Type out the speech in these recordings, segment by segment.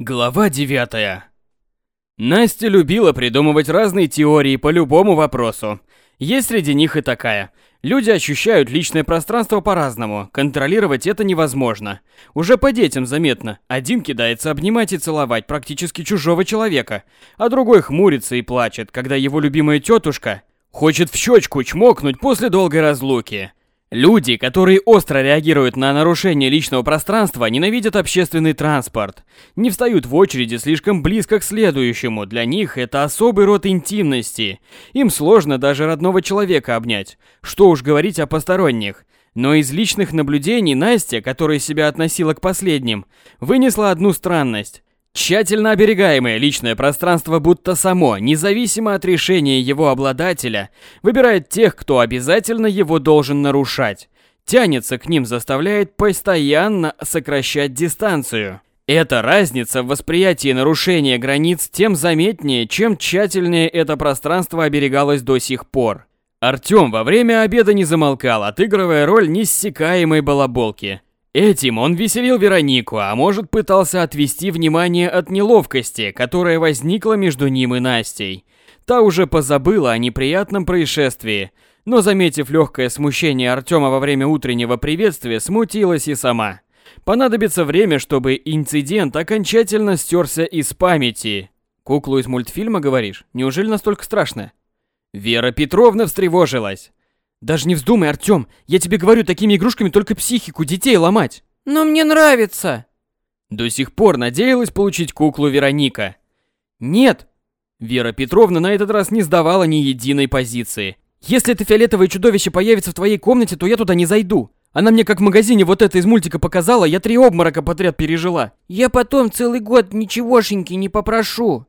Глава 9. Настя любила придумывать разные теории по любому вопросу. Есть среди них и такая. Люди ощущают личное пространство по-разному, контролировать это невозможно. Уже по детям заметно. Один кидается обнимать и целовать практически чужого человека, а другой хмурится и плачет, когда его любимая тетушка хочет в щечку чмокнуть после долгой разлуки. Люди, которые остро реагируют на нарушение личного пространства, ненавидят общественный транспорт. Не встают в очереди слишком близко к следующему. Для них это особый род интимности. Им сложно даже родного человека обнять. Что уж говорить о посторонних. Но из личных наблюдений Настя, которая себя относила к последним, вынесла одну странность. Тщательно оберегаемое личное пространство будто само, независимо от решения его обладателя, выбирает тех, кто обязательно его должен нарушать. Тянется к ним, заставляет постоянно сокращать дистанцию. Эта разница в восприятии нарушения границ тем заметнее, чем тщательнее это пространство оберегалось до сих пор. Артём во время обеда не замолкал, отыгрывая роль неиссякаемой балаболки. Этим он веселил Веронику, а может пытался отвести внимание от неловкости, которая возникла между ним и Настей. Та уже позабыла о неприятном происшествии, но, заметив легкое смущение Артема во время утреннего приветствия, смутилась и сама. Понадобится время, чтобы инцидент окончательно стерся из памяти. Куклу из мультфильма, говоришь? Неужели настолько страшно? Вера Петровна встревожилась. Даже не вздумай, Артём. Я тебе говорю, такими игрушками только психику детей ломать. Но мне нравится. До сих пор надеялась получить куклу Вероника. Нет. Вера Петровна на этот раз не сдавала ни единой позиции. Если это фиолетовое чудовище появится в твоей комнате, то я туда не зайду. Она мне как в магазине вот это из мультика показала, я три обморока подряд пережила. Я потом целый год ничегошеньки не попрошу.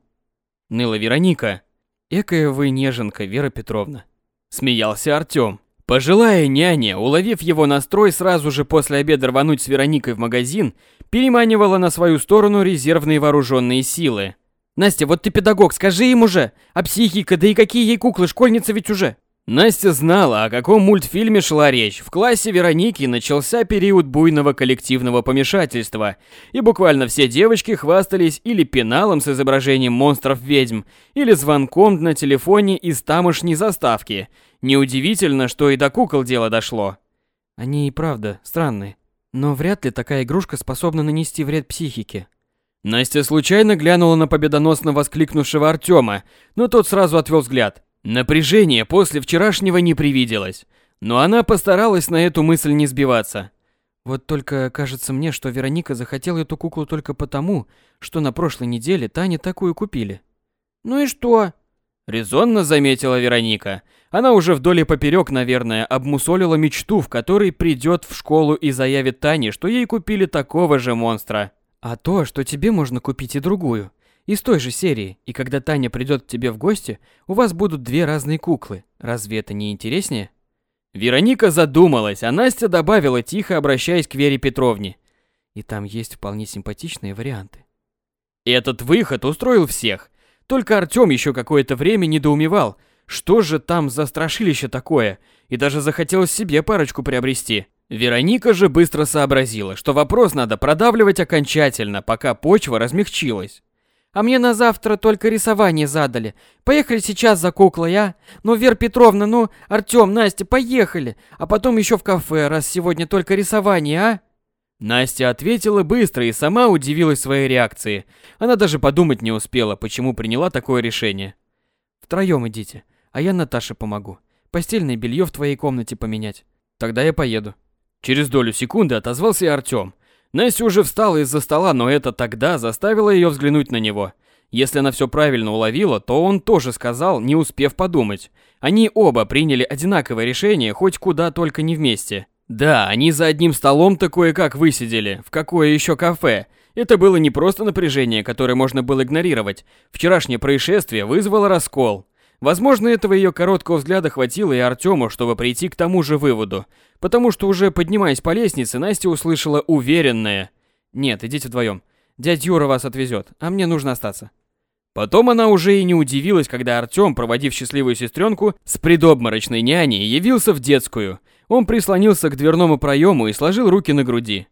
Ныла Вероника. Экая вы неженка, Вера Петровна. Смеялся Артём. Пожилая няня, уловив его настрой сразу же после обеда рвануть с Вероникой в магазин, переманивала на свою сторону резервные вооруженные силы. «Настя, вот ты педагог, скажи им уже! А психика, да и какие ей куклы, школьница ведь уже!» Настя знала, о каком мультфильме шла речь. В классе Вероники начался период буйного коллективного помешательства, и буквально все девочки хвастались или пеналом с изображением монстров-ведьм, или звонком на телефоне из тамошней заставки. Неудивительно, что и до кукол дело дошло. Они и правда странные, но вряд ли такая игрушка способна нанести вред психике. Настя случайно глянула на победоносно воскликнувшего Артема, но тот сразу отвел взгляд. Напряжение после вчерашнего не привиделось, но она постаралась на эту мысль не сбиваться. Вот только кажется мне, что Вероника захотела эту куклу только потому, что на прошлой неделе Тане такую купили. Ну и что? Резонно заметила Вероника. Она уже вдоль и поперек, наверное, обмусолила мечту, в которой придет в школу и заявит Тане, что ей купили такого же монстра. А то, что тебе можно купить и другую. Из той же серии, и когда Таня придет к тебе в гости, у вас будут две разные куклы. Разве это не интереснее? Вероника задумалась, а Настя добавила, тихо обращаясь к Вере Петровне. И там есть вполне симпатичные варианты. Этот выход устроил всех. Только Артём еще какое-то время недоумевал, что же там за страшилище такое, и даже захотелось себе парочку приобрести. Вероника же быстро сообразила, что вопрос надо продавливать окончательно, пока почва размягчилась. А мне на завтра только рисование задали. Поехали сейчас за куклой, а? Ну, Вера Петровна, ну, Артём, Настя, поехали. А потом еще в кафе, раз сегодня только рисование, а? Настя ответила быстро и сама удивилась своей реакции. Она даже подумать не успела, почему приняла такое решение. Втроем идите, а я Наташе помогу. Постельное белье в твоей комнате поменять. Тогда я поеду. Через долю секунды отозвался Артём. Настя уже встала из-за стола, но это тогда заставило ее взглянуть на него. Если она все правильно уловила, то он тоже сказал, не успев подумать. Они оба приняли одинаковое решение, хоть куда только не вместе. Да, они за одним столом-то кое-как высидели. В какое еще кафе? Это было не просто напряжение, которое можно было игнорировать. Вчерашнее происшествие вызвало раскол. Возможно, этого ее короткого взгляда хватило и Артему, чтобы прийти к тому же выводу. Потому что уже поднимаясь по лестнице, Настя услышала уверенное «Нет, идите вдвоем. Дядь Юра вас отвезет, а мне нужно остаться». Потом она уже и не удивилась, когда Артем, проводив счастливую сестренку, с предобморочной няней явился в детскую. Он прислонился к дверному проему и сложил руки на груди.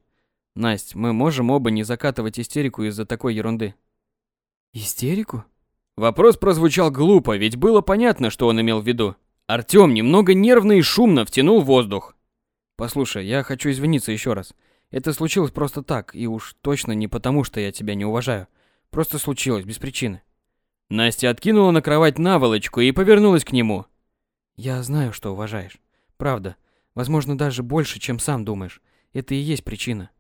Насть, мы можем оба не закатывать истерику из-за такой ерунды. Истерику? Вопрос прозвучал глупо, ведь было понятно, что он имел в виду. Артём немного нервно и шумно втянул воздух. Послушай, я хочу извиниться еще раз. Это случилось просто так, и уж точно не потому, что я тебя не уважаю. Просто случилось, без причины. Настя откинула на кровать наволочку и повернулась к нему. Я знаю, что уважаешь. Правда. Возможно, даже больше, чем сам думаешь. Это и есть причина.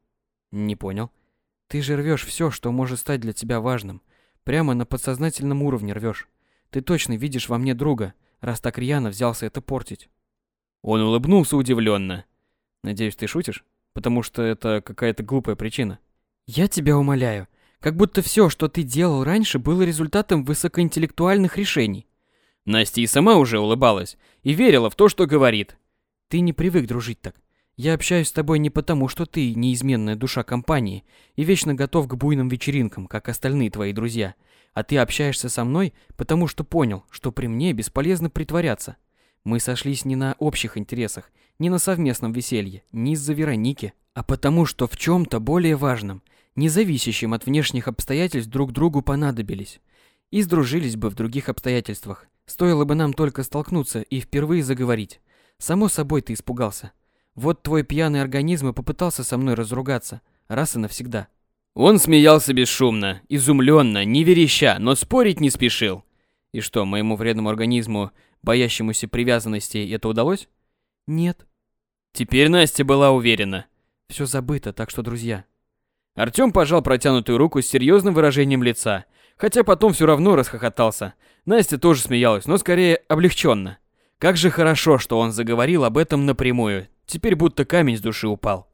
Не понял. Ты же рвешь все, что может стать для тебя важным. Прямо на подсознательном уровне рвешь. Ты точно видишь во мне друга, раз так рьяно взялся это портить. Он улыбнулся удивленно. Надеюсь, ты шутишь? Потому что это какая-то глупая причина. Я тебя умоляю. Как будто все, что ты делал раньше, было результатом высокоинтеллектуальных решений. Настя и сама уже улыбалась и верила в то, что говорит. Ты не привык дружить так. Я общаюсь с тобой не потому, что ты неизменная душа компании и вечно готов к буйным вечеринкам, как остальные твои друзья, а ты общаешься со мной, потому что понял, что при мне бесполезно притворяться. Мы сошлись не на общих интересах, не на совместном веселье, не из-за Вероники, а потому что в чем-то более важном, не зависящем от внешних обстоятельств друг другу понадобились. И сдружились бы в других обстоятельствах. Стоило бы нам только столкнуться и впервые заговорить. Само собой ты испугался. Вот твой пьяный организм и попытался со мной разругаться, раз и навсегда. Он смеялся бесшумно, изумленно, не вереща, но спорить не спешил. И что, моему вредному организму, боящемуся привязанности, это удалось? Нет. Теперь Настя была уверена. Все забыто, так что, друзья. Артём пожал протянутую руку с серьезным выражением лица, хотя потом все равно расхохотался. Настя тоже смеялась, но скорее облегченно. Как же хорошо, что он заговорил об этом напрямую, теперь будто камень с души упал.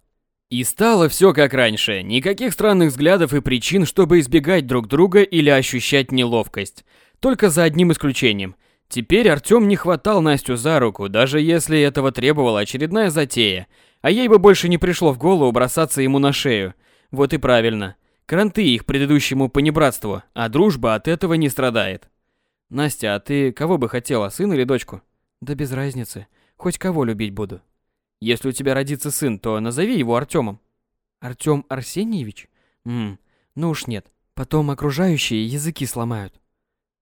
И стало все как раньше, никаких странных взглядов и причин, чтобы избегать друг друга или ощущать неловкость. Только за одним исключением. Теперь Артём не хватал Настю за руку, даже если этого требовала очередная затея, а ей бы больше не пришло в голову бросаться ему на шею. Вот и правильно. Кранты их предыдущему понебратству, а дружба от этого не страдает. Настя, а ты кого бы хотела, сына или дочку? Да без разницы. Хоть кого любить буду. Если у тебя родится сын, то назови его Артемом. Артем Арсеньевич? Мм, ну уж нет. Потом окружающие языки сломают.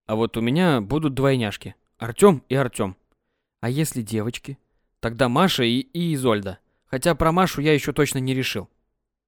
А вот у меня будут двойняшки. Артем и Артем. А если девочки? Тогда Маша и, и Изольда. Хотя про Машу я еще точно не решил.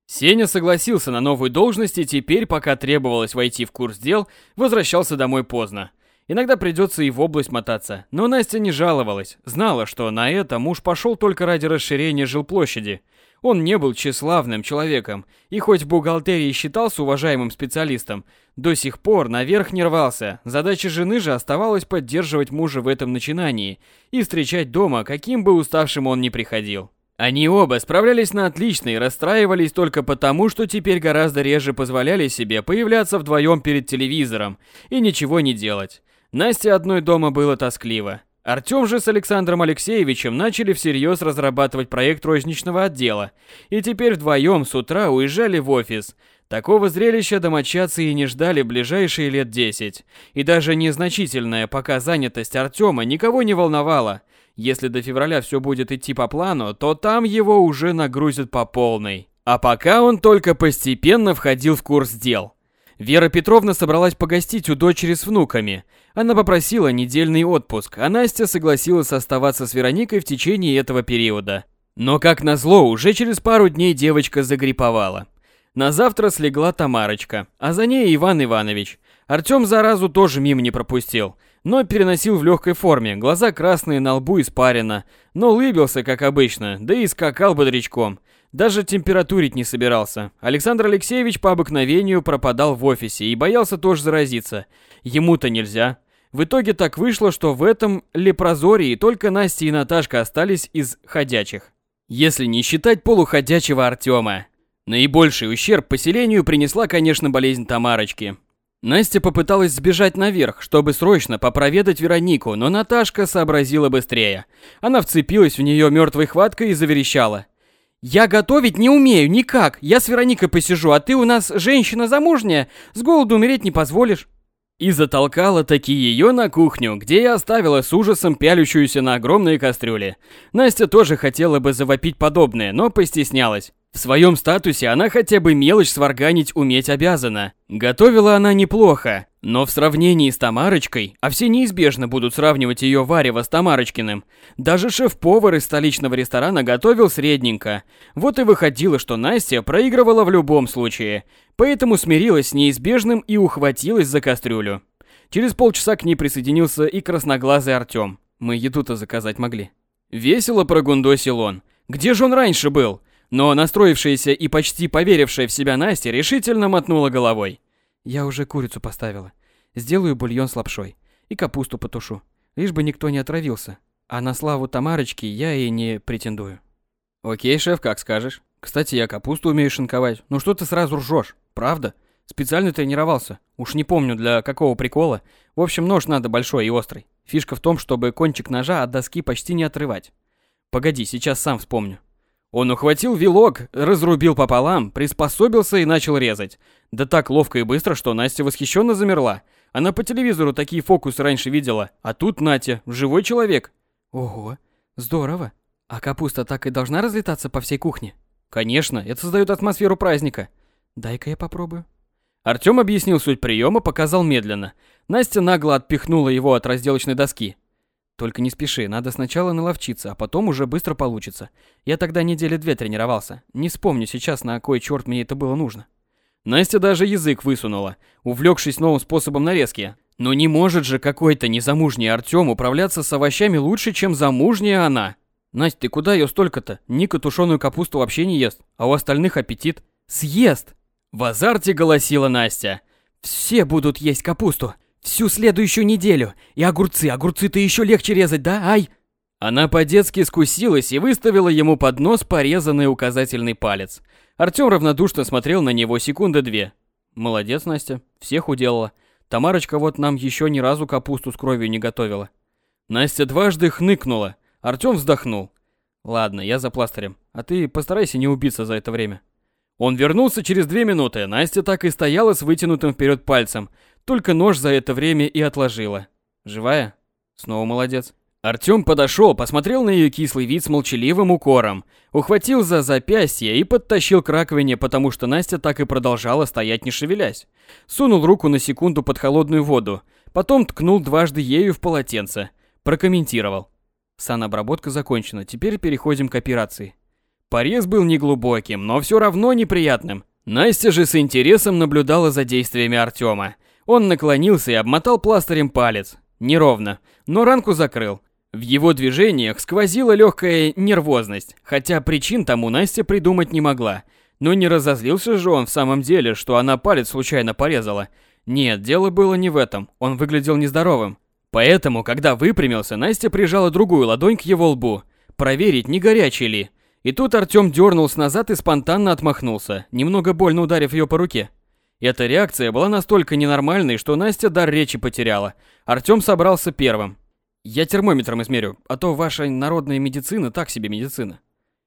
Сеня согласился на новую должность и теперь, пока требовалось войти в курс дел, возвращался домой поздно. Иногда придется и в область мотаться, но Настя не жаловалась, знала, что на это муж пошел только ради расширения жилплощади. Он не был тщеславным человеком, и хоть в бухгалтерии считался уважаемым специалистом, до сих пор наверх не рвался. Задача жены же оставалась поддерживать мужа в этом начинании и встречать дома, каким бы уставшим он ни приходил. Они оба справлялись на отлично и расстраивались только потому, что теперь гораздо реже позволяли себе появляться вдвоем перед телевизором и ничего не делать. Насте одной дома было тоскливо. Артём же с Александром Алексеевичем начали всерьез разрабатывать проект розничного отдела, и теперь вдвоем с утра уезжали в офис. Такого зрелища домочадцы и не ждали ближайшие лет десять. И даже незначительная пока занятость Артёма никого не волновала. Если до февраля все будет идти по плану, то там его уже нагрузят по полной. А пока он только постепенно входил в курс дел. Вера Петровна собралась погостить у дочери с внуками. Она попросила недельный отпуск, а Настя согласилась оставаться с Вероникой в течение этого периода. Но, как назло, уже через пару дней девочка загриповала. На завтра слегла Тамарочка, а за ней Иван Иванович. Артём заразу тоже мимо не пропустил, но переносил в легкой форме, глаза красные, на лбу испарено, но улыбился, как обычно, да и скакал бодрячком. Даже температурить не собирался. Александр Алексеевич по обыкновению пропадал в офисе и боялся тоже заразиться. Ему-то нельзя. В итоге так вышло, что в этом лепрозории только Настя и Наташка остались из ходячих. Если не считать полуходячего Артема. Наибольший ущерб поселению принесла, конечно, болезнь Тамарочки. Настя попыталась сбежать наверх, чтобы срочно попроведать Веронику, но Наташка сообразила быстрее. Она вцепилась в нее мертвой хваткой и заверещала. «Я готовить не умею, никак. Я с Вероникой посижу, а ты у нас женщина замужняя, с голоду умереть не позволишь». И затолкала таки ее на кухню, где я оставила с ужасом пялющуюся на огромные кастрюли. Настя тоже хотела бы завопить подобное, но постеснялась. В своем статусе она хотя бы мелочь сварганить уметь обязана. Готовила она неплохо, но в сравнении с Тамарочкой, а все неизбежно будут сравнивать ее варево с Тамарочкиным, даже шеф-повар из столичного ресторана готовил средненько. Вот и выходило, что Настя проигрывала в любом случае, поэтому смирилась с неизбежным и ухватилась за кастрюлю. Через полчаса к ней присоединился и красноглазый Артём. Мы еду-то заказать могли. Весело прогундосил он. Где же он раньше был? Но настроившаяся и почти поверившая в себя Настя решительно мотнула головой. Я уже курицу поставила. Сделаю бульон с лапшой. И капусту потушу. Лишь бы никто не отравился. А на славу Тамарочки я и не претендую. Окей, шеф, как скажешь. Кстати, я капусту умею шинковать. Ну что ты сразу ржешь? Правда? Специально тренировался. Уж не помню для какого прикола. В общем, нож надо большой и острый. Фишка в том, чтобы кончик ножа от доски почти не отрывать. Погоди, сейчас сам вспомню. Он ухватил вилок, разрубил пополам, приспособился и начал резать. Да так ловко и быстро, что Настя восхищенно замерла. Она по телевизору такие фокусы раньше видела, а тут Натя, живой человек. Ого, здорово. А капуста так и должна разлетаться по всей кухне? Конечно, это создает атмосферу праздника. Дай-ка я попробую. Артём объяснил суть приема, показал медленно. Настя нагло отпихнула его от разделочной доски. Только не спеши, надо сначала наловчиться, а потом уже быстро получится. Я тогда недели две тренировался. Не вспомню сейчас, на кой черт мне это было нужно. Настя даже язык высунула, увлекшись новым способом нарезки. Но не может же какой-то незамужний Артём управляться с овощами лучше, чем замужняя она. Настя, ты куда её столько-то? Ника тушеную капусту вообще не ест, а у остальных аппетит. Съест! В азарте голосила Настя. Все будут есть капусту. Всю следующую неделю. И огурцы, огурцы-то еще легче резать, да? Ай!» Она по-детски скусилась и выставила ему под нос порезанный указательный палец. Артём равнодушно смотрел на него секунды две. «Молодец, Настя, всех уделала. Тамарочка вот нам еще ни разу капусту с кровью не готовила». Настя дважды хныкнула. Артём вздохнул. «Ладно, я за пластырем, а ты постарайся не убиться за это время». Он вернулся через две минуты. Настя так и стояла с вытянутым вперед пальцем, только нож за это время и отложила. Живая? Снова молодец. Артём подошел, посмотрел на ее кислый вид с молчаливым укором, ухватил за запястье и подтащил к раковине, потому что Настя так и продолжала стоять не шевелясь. Сунул руку на секунду под холодную воду, потом ткнул дважды ею в полотенце. Прокомментировал. Санобработка закончена, теперь переходим к операции. Порез был неглубоким, но все равно неприятным. Настя же с интересом наблюдала за действиями Артема. Он наклонился и обмотал пластырем палец. Неровно, но ранку закрыл. В его движениях сквозила легкая нервозность, хотя причин тому Настя придумать не могла. Но не разозлился же он в самом деле, что она палец случайно порезала. Нет, дело было не в этом, он выглядел нездоровым. Поэтому, когда выпрямился, Настя прижала другую ладонь к его лбу. Проверить, не горячий ли. И тут Артём дернулся назад и спонтанно отмахнулся, немного больно ударив ее по руке. Эта реакция была настолько ненормальной, что Настя дар речи потеряла. Артём собрался первым. «Я термометром измерю, а то ваша народная медицина так себе медицина».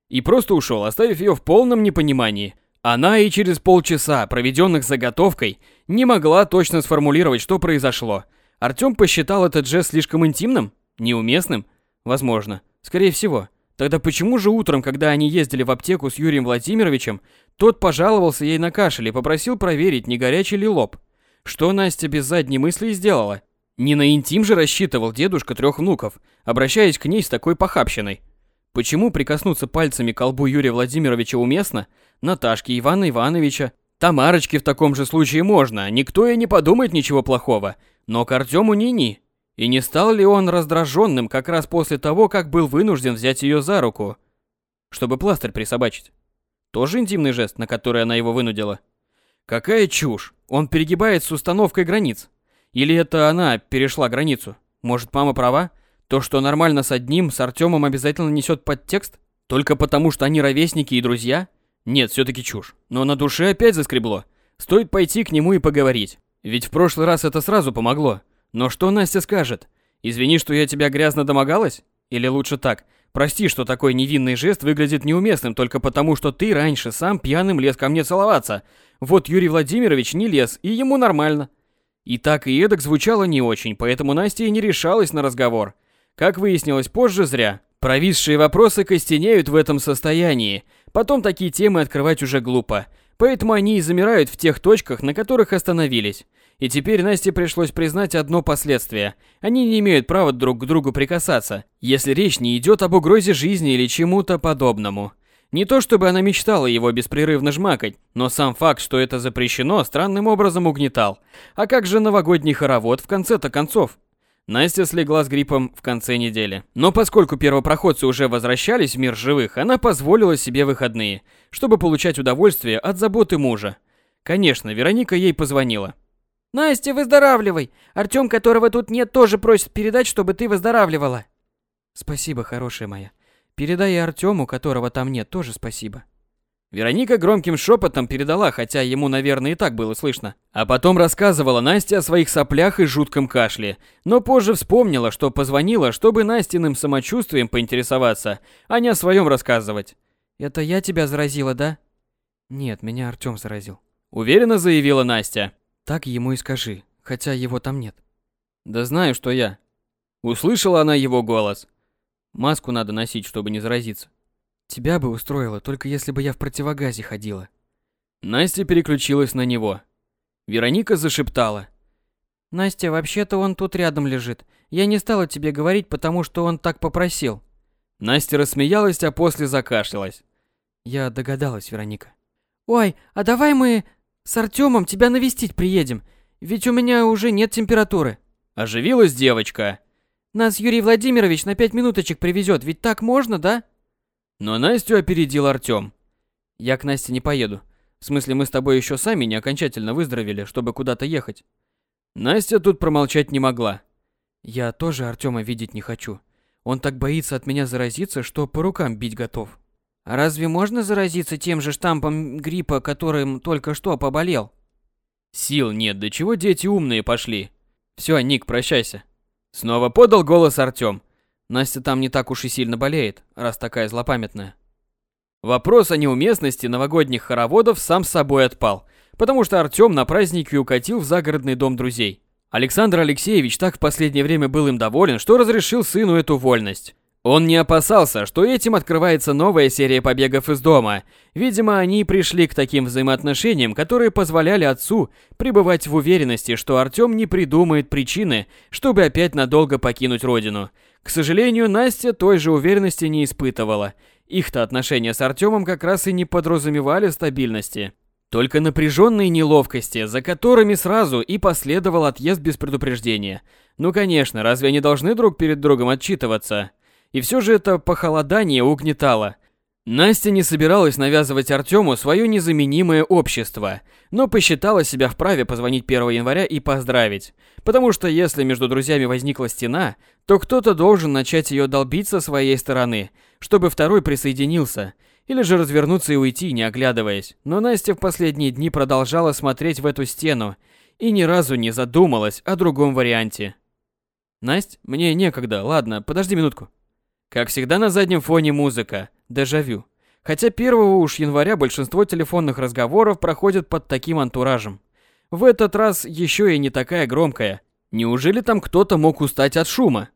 И просто ушел, оставив ее в полном непонимании. Она и через полчаса, проведенных заготовкой, не могла точно сформулировать, что произошло. Артём посчитал этот жест слишком интимным? Неуместным? Возможно. Скорее всего. Тогда почему же утром, когда они ездили в аптеку с Юрием Владимировичем, тот пожаловался ей на кашель и попросил проверить, не горячий ли лоб? Что Настя без задней мысли сделала? Не на интим же рассчитывал дедушка трех внуков, обращаясь к ней с такой похабщиной. Почему прикоснуться пальцами к колбу Юрия Владимировича уместно, Наташки Ивана Ивановича, Тамарочке в таком же случае можно, никто и не подумает ничего плохого, но к Артему ни-ни. И не стал ли он раздраженным как раз после того, как был вынужден взять ее за руку, чтобы пластырь присобачить? Тоже интимный жест, на который она его вынудила? Какая чушь! Он перегибает с установкой границ. Или это она перешла границу? Может, мама права? То, что нормально с одним, с Артемом обязательно несет подтекст? Только потому, что они ровесники и друзья? Нет, все-таки чушь. Но на душе опять заскребло. Стоит пойти к нему и поговорить. Ведь в прошлый раз это сразу помогло. Но что Настя скажет? Извини, что я тебя грязно домогалась? Или лучше так, прости, что такой невинный жест выглядит неуместным только потому, что ты раньше сам пьяным лез ко мне целоваться. Вот Юрий Владимирович не лез, и ему нормально. И так и эдак звучало не очень, поэтому Настя и не решалась на разговор. Как выяснилось позже, зря. Провисшие вопросы костенеют в этом состоянии, Потом такие темы открывать уже глупо. Поэтому они и замирают в тех точках, на которых остановились. И теперь Насте пришлось признать одно последствие. Они не имеют права друг к другу прикасаться, если речь не идет об угрозе жизни или чему-то подобному. Не то чтобы она мечтала его беспрерывно жмакать, но сам факт, что это запрещено, странным образом угнетал. А как же новогодний хоровод в конце-то концов? Настя слегла с гриппом в конце недели. Но поскольку первопроходцы уже возвращались в мир живых, она позволила себе выходные, чтобы получать удовольствие от заботы мужа. Конечно, Вероника ей позвонила. «Настя, выздоравливай! Артём, которого тут нет, тоже просит передать, чтобы ты выздоравливала!» «Спасибо, хорошая моя. Передай Артёму, которого там нет, тоже спасибо». Вероника громким шепотом передала, хотя ему, наверное, и так было слышно. А потом рассказывала Насте о своих соплях и жутком кашле. Но позже вспомнила, что позвонила, чтобы Настиным самочувствием поинтересоваться, а не о своем рассказывать. «Это я тебя заразила, да?» «Нет, меня Артём заразил», — уверенно заявила Настя. «Так ему и скажи, хотя его там нет». «Да знаю, что я». Услышала она его голос. «Маску надо носить, чтобы не заразиться». Тебя бы устроило, только если бы я в противогазе ходила. Настя переключилась на него. Вероника зашептала. Настя, вообще-то он тут рядом лежит. Я не стала тебе говорить, потому что он так попросил. Настя рассмеялась, а после закашлялась. Я догадалась, Вероника. Ой, а давай мы с Артемом тебя навестить приедем, ведь у меня уже нет температуры. Оживилась девочка. Нас Юрий Владимирович на пять минуточек привезет, ведь так можно, да? Но Настю опередил Артём. «Я к Насте не поеду. В смысле, мы с тобой еще сами не окончательно выздоровели, чтобы куда-то ехать». Настя тут промолчать не могла. «Я тоже Артёма видеть не хочу. Он так боится от меня заразиться, что по рукам бить готов». «А разве можно заразиться тем же штампом гриппа, которым только что поболел?» «Сил нет, до чего дети умные пошли. Все, Ник, прощайся». Снова подал голос Артём. Настя там не так уж и сильно болеет, раз такая злопамятная. Вопрос о неуместности новогодних хороводов сам собой отпал, потому что Артём на празднике укатил в загородный дом друзей. Александр Алексеевич так в последнее время был им доволен, что разрешил сыну эту вольность. Он не опасался, что этим открывается новая серия побегов из дома. Видимо, они пришли к таким взаимоотношениям, которые позволяли отцу пребывать в уверенности, что Артём не придумает причины, чтобы опять надолго покинуть родину. К сожалению, Настя той же уверенности не испытывала. Их-то отношения с Артемом как раз и не подразумевали стабильности. Только напряженные неловкости, за которыми сразу и последовал отъезд без предупреждения. Ну конечно, разве они должны друг перед другом отчитываться? И все же это похолодание угнетало – Настя не собиралась навязывать Артему свое незаменимое общество, но посчитала себя вправе позвонить 1 января и поздравить. Потому что если между друзьями возникла стена, то кто-то должен начать ее долбить со своей стороны, чтобы второй присоединился, или же развернуться и уйти, не оглядываясь. Но Настя в последние дни продолжала смотреть в эту стену и ни разу не задумалась о другом варианте. «Насть, мне некогда, ладно, подожди минутку». Как всегда на заднем фоне музыка, дежавю. Хотя 1 уж января большинство телефонных разговоров проходят под таким антуражем. В этот раз еще и не такая громкая. Неужели там кто-то мог устать от шума?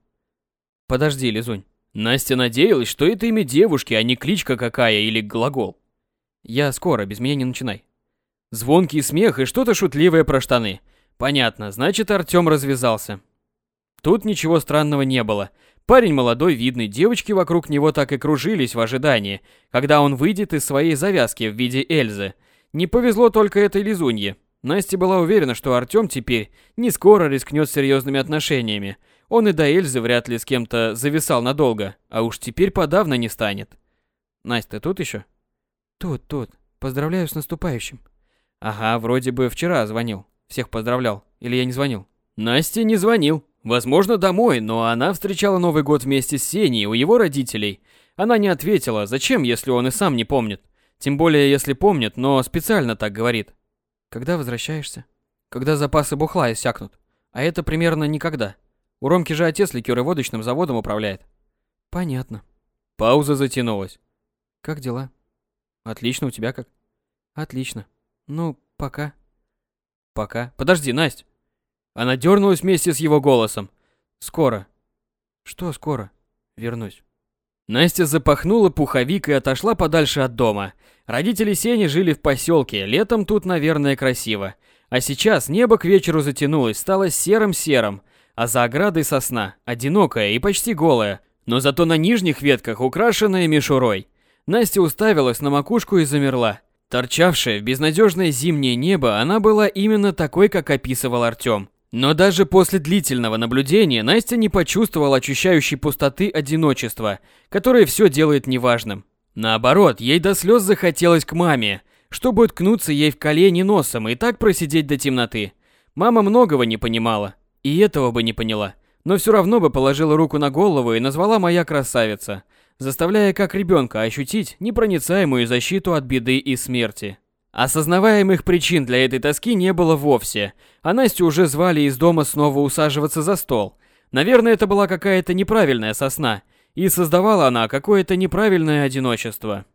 Подожди, Лизунь. Настя надеялась, что это имя девушки, а не кличка какая или глагол. Я скоро, без меня не начинай. Звонкий смех и что-то шутливое про штаны. Понятно, значит Артём развязался. Тут ничего странного не было. Парень молодой, видный, девочки вокруг него так и кружились в ожидании, когда он выйдет из своей завязки в виде Эльзы. Не повезло только этой лизунье. Настя была уверена, что Артём теперь не скоро рискнет серьезными отношениями. Он и до Эльзы вряд ли с кем-то зависал надолго, а уж теперь подавно не станет. Настя, ты тут еще? Тут, тут. Поздравляю с наступающим. Ага, вроде бы вчера звонил. Всех поздравлял. Или я не звонил? Настя не звонил. Возможно, домой, но она встречала Новый год вместе с Сеней у его родителей. Она не ответила, зачем, если он и сам не помнит. Тем более, если помнит, но специально так говорит. Когда возвращаешься? Когда запасы бухла иссякнут. А это примерно никогда. У Ромки же отец ликероводочным заводом управляет. Понятно. Пауза затянулась. Как дела? Отлично, у тебя как? Отлично. Ну, пока. Пока. Подожди, Настя. Она дернулась вместе с его голосом. Скоро. Что скоро? Вернусь. Настя запахнула пуховик и отошла подальше от дома. Родители Сени жили в поселке, летом тут, наверное, красиво. А сейчас небо к вечеру затянулось, стало серым-серым, а за оградой сосна, одинокая и почти голая, но зато на нижних ветках украшенная мишурой. Настя уставилась на макушку и замерла. Торчавшая в безнадежное зимнее небо, она была именно такой, как описывал Артём. Но даже после длительного наблюдения Настя не почувствовала ощущающей пустоты одиночества, которое все делает неважным. Наоборот, ей до слез захотелось к маме, чтобы уткнуться ей в колени носом и так просидеть до темноты. Мама многого не понимала, и этого бы не поняла, но все равно бы положила руку на голову и назвала «моя красавица», заставляя как ребенка ощутить непроницаемую защиту от беды и смерти. Осознаваемых причин для этой тоски не было вовсе, а Настю уже звали из дома снова усаживаться за стол. Наверное, это была какая-то неправильная сосна, и создавала она какое-то неправильное одиночество.